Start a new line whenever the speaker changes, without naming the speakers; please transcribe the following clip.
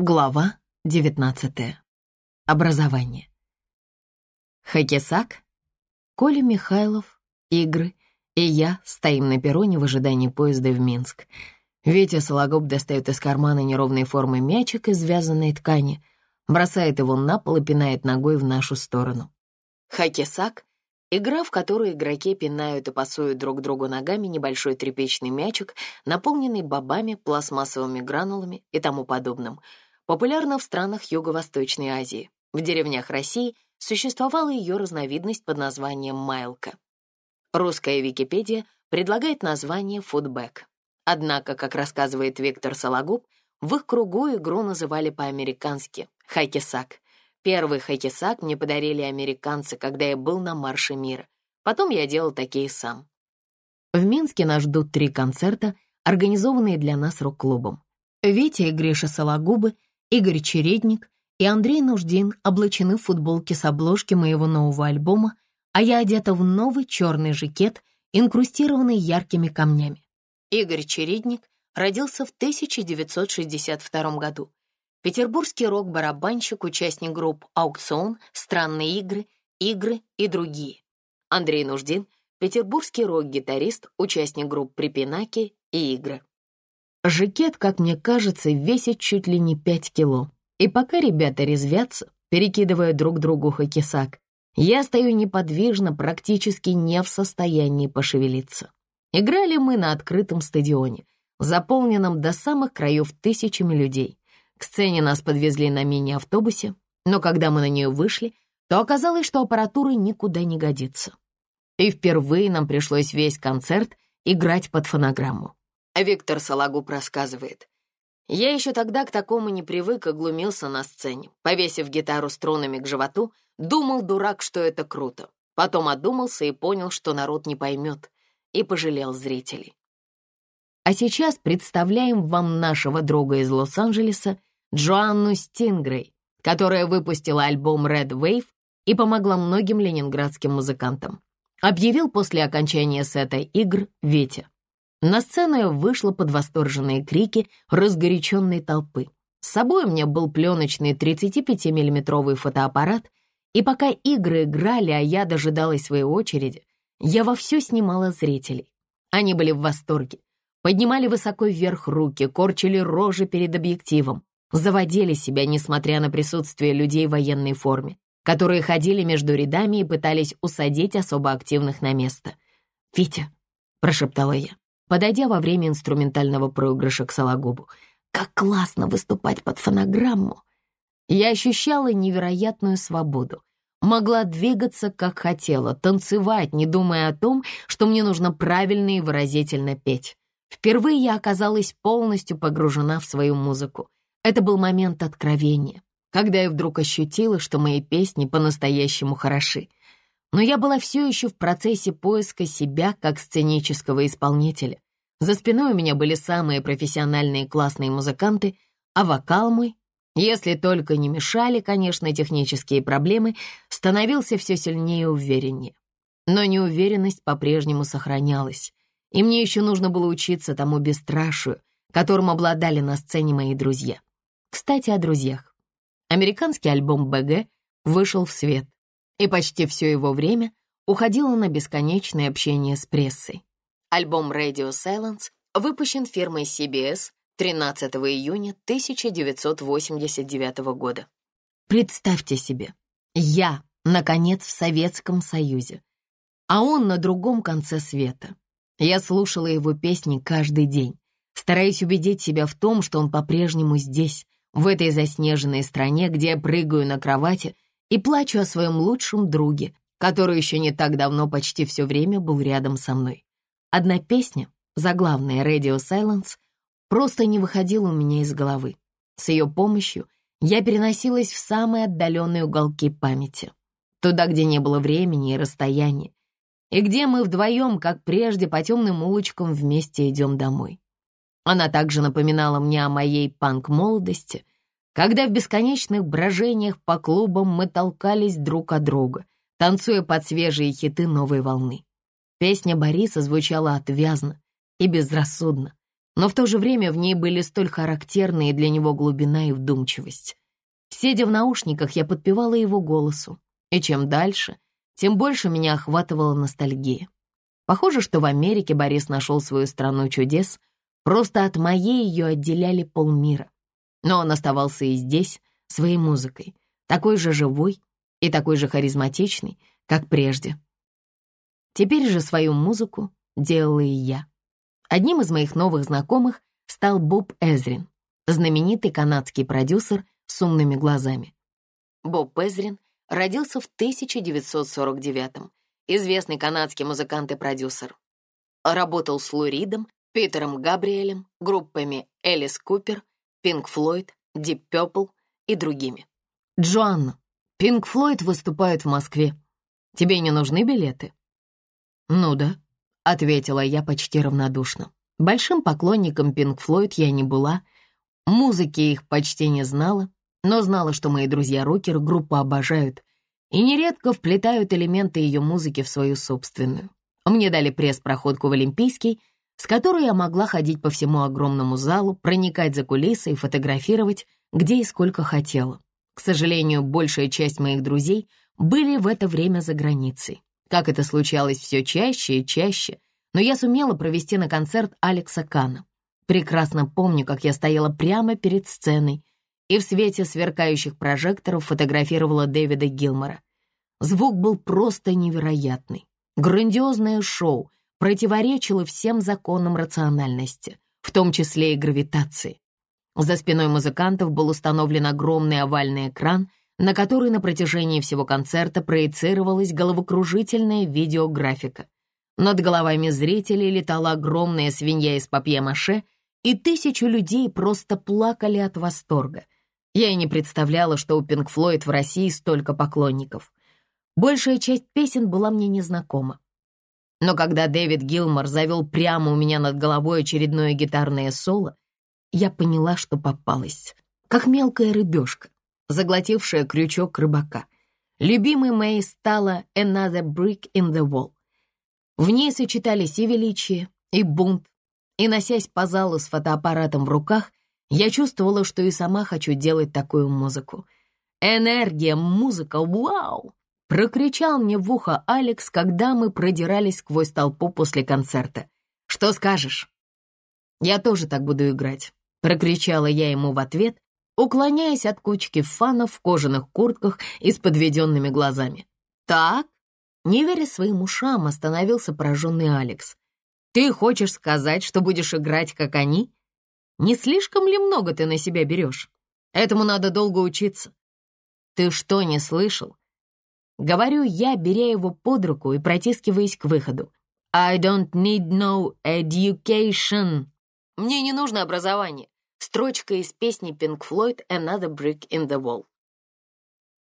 Глава 19. Образование. Хакисак, Коля Михайлов, игры и я стоим на перроне в ожидании поезда в Минск. Витя Сологуб достает из кармана неровной формы мячик из вязаной ткани, бросает его на пол и пинает ногой в нашу сторону. Хакисак — игра, в которой игроки пинают и пасуют друг другу ногами небольшой тряпичный мячик, наполненный бобами, пластмассовыми гранулами и тому подобным — популярна в странах Юго-Восточной Азии. В деревнях России существовала ее разновидность под названием майлка. Русская Википедия предлагает название футбэк. Однако, как рассказывает Виктор Сологуб, в их кругу игру называли по-американски «хайкисак». Первый хайкисак мне подарили американцы, когда я был на марше мира. Потом я делал такие сам. В Минске нас ждут три концерта, организованные для нас рок-клубом. Витя и Гриша Сологубы — Игорь Чередник и Андрей Нуждин облачены в футболки с обложки моего нового альбома, а я одета в новый черный жакет, инкрустированный яркими камнями. Игорь Чередник родился в 1962 году. Петербургский рок-барабанщик, участник групп «Аукцион», «Странные игры», «Игры» и другие. Андрей Нуждин — петербургский рок-гитарист, участник групп «Припинаки» и «Игры». Жакет, как мне кажется, весит чуть ли не пять кило. И пока ребята резвятся, перекидывая друг другу хокисак, я стою неподвижно, практически не в состоянии пошевелиться. Играли мы на открытом стадионе, заполненном до самых краев тысячами людей. К сцене нас подвезли на мини-автобусе, но когда мы на нее вышли, то оказалось, что аппаратура никуда не годится. И впервые нам пришлось весь концерт играть под фонограмму. Виктор Сологуб рассказывает. Я еще тогда к такому не привык и глумился на сцене. Повесив гитару струнами к животу, думал, дурак, что это круто. Потом одумался и понял, что народ не поймет, и пожалел зрителей. А сейчас представляем вам нашего друга из Лос-Анджелеса, Джоанну Стингрей, которая выпустила альбом Red Wave и помогла многим ленинградским музыкантам. Объявил после окончания сета игр Витя. На сцену я вышла под восторженные крики разгоряченной толпы. С собой у меня был пленочный 35-миллиметровый фотоаппарат, и пока игры играли, а я дожидалась своей очереди, я вовсю снимала зрителей. Они были в восторге, поднимали высоко вверх руки, корчили рожи перед объективом, заводили себя, несмотря на присутствие людей в военной форме, которые ходили между рядами и пытались усадить особо активных на место. «Витя», — прошептала я, подойдя во время инструментального проигрыша к Сологубу. «Как классно выступать под фонограмму!» Я ощущала невероятную свободу. Могла двигаться, как хотела, танцевать, не думая о том, что мне нужно правильно и выразительно петь. Впервые я оказалась полностью погружена в свою музыку. Это был момент откровения, когда я вдруг ощутила, что мои песни по-настоящему хороши но я была все еще в процессе поиска себя как сценического исполнителя. За спиной у меня были самые профессиональные классные музыканты, а вокал мой, если только не мешали, конечно, технические проблемы, становился все сильнее и увереннее. Но неуверенность по-прежнему сохранялась, и мне еще нужно было учиться тому бесстрашию, которым обладали на сцене мои друзья. Кстати, о друзьях. Американский альбом «БГ» вышел в свет, и почти все его время уходило на бесконечное общение с прессой. Альбом Radio Silence выпущен фирмой CBS 13 июня 1989 года. Представьте себе, я, наконец, в Советском Союзе, а он на другом конце света. Я слушала его песни каждый день, стараясь убедить себя в том, что он по-прежнему здесь, в этой заснеженной стране, где я прыгаю на кровати — и плачу о своем лучшем друге, который еще не так давно почти все время был рядом со мной. Одна песня, заглавная «Radio Silence», просто не выходила у меня из головы. С ее помощью я переносилась в самые отдаленные уголки памяти, туда, где не было времени и расстояния, и где мы вдвоем, как прежде, по темным улочкам вместе идем домой. Она также напоминала мне о моей панк-молодости — когда в бесконечных брожениях по клубам мы толкались друг от друга, танцуя под свежие хиты новой волны. Песня Бориса звучала отвязно и безрассудно, но в то же время в ней были столь характерные для него глубина и вдумчивость. Сидя в наушниках, я подпевала его голосу, и чем дальше, тем больше меня охватывала ностальгия. Похоже, что в Америке Борис нашел свою страну чудес, просто от моей ее отделяли полмира. Но он оставался и здесь, своей музыкой, такой же живой и такой же харизматичный, как прежде. Теперь же свою музыку делала и я. Одним из моих новых знакомых стал Боб Эзрин, знаменитый канадский продюсер с умными глазами. Боб Эзрин родился в 1949-м, известный канадский музыкант и продюсер. Работал с Луридом, Питером Габриэлем, группами Элис Купер, Пинк Флойд, Дип Пепл и другими. «Джоанна, Пинк Флойд выступает в Москве. Тебе не нужны билеты?» «Ну да», — ответила я почти равнодушно. Большим поклонником Пинк Флойд я не была, музыки их почти не знала, но знала, что мои друзья-рокеры группу обожают и нередко вплетают элементы ее музыки в свою собственную. Мне дали пресс-проходку в Олимпийский, с которой я могла ходить по всему огромному залу, проникать за кулисы и фотографировать, где и сколько хотела. К сожалению, большая часть моих друзей были в это время за границей. Как это случалось все чаще и чаще, но я сумела провести на концерт Алекса Кана. Прекрасно помню, как я стояла прямо перед сценой и в свете сверкающих прожекторов фотографировала Дэвида Гилмора. Звук был просто невероятный. Грандиозное шоу противоречило всем законам рациональности, в том числе и гравитации. За спиной музыкантов был установлен огромный овальный экран, на который на протяжении всего концерта проецировалась головокружительная видеографика. Над головами зрителей летала огромная свинья из папье-маше, и тысячу людей просто плакали от восторга. Я и не представляла, что у Пинк Флойд в России столько поклонников. Большая часть песен была мне незнакома. Но когда Дэвид Гилмор завел прямо у меня над головой очередное гитарное соло, я поняла, что попалась, как мелкая рыбешка заглотившая крючок рыбака. Любимой моей стала «Another Brick in the Wall». В ней сочетались и величие, и бунт, и, носясь по залу с фотоаппаратом в руках, я чувствовала, что и сама хочу делать такую музыку. «Энергия, музыка, вау!» — прокричал мне в ухо Алекс, когда мы продирались сквозь толпу после концерта. «Что скажешь?» «Я тоже так буду играть», — прокричала я ему в ответ, уклоняясь от кучки фанов в кожаных куртках и с подведенными глазами. «Так?» Не веря своим ушам, остановился пораженный Алекс. «Ты хочешь сказать, что будешь играть, как они? Не слишком ли много ты на себя берешь? Этому надо долго учиться». «Ты что, не слышал?» Говорю я, беря его под руку и протискиваясь к выходу. «I don't need no education». Мне не нужно образование. Строчка из песни Pink Floyd «Another Brick in the Wall».